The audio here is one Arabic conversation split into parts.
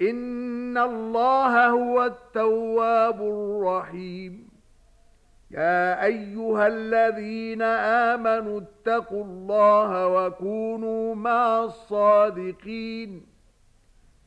ان الله هو التواب الرحيم يا ايها الذين امنوا اتقوا الله وكونوا مع الصادقين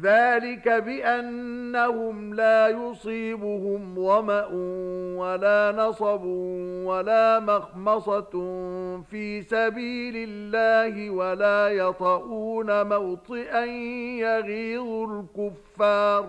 ذلك بأنهم لا يصيبهم ومأ ولا نصب ولا مخمصة في سبيل الله ولا يطعون موطئا يغيظ الكفار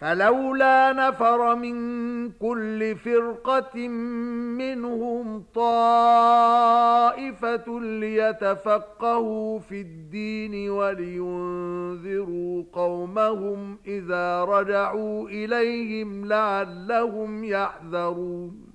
فلولا نفر من كل فرقة منهم طائفة ليتفقهوا في الدين ولينذروا قومهم إذا رجعوا إليهم لعلهم يحذرون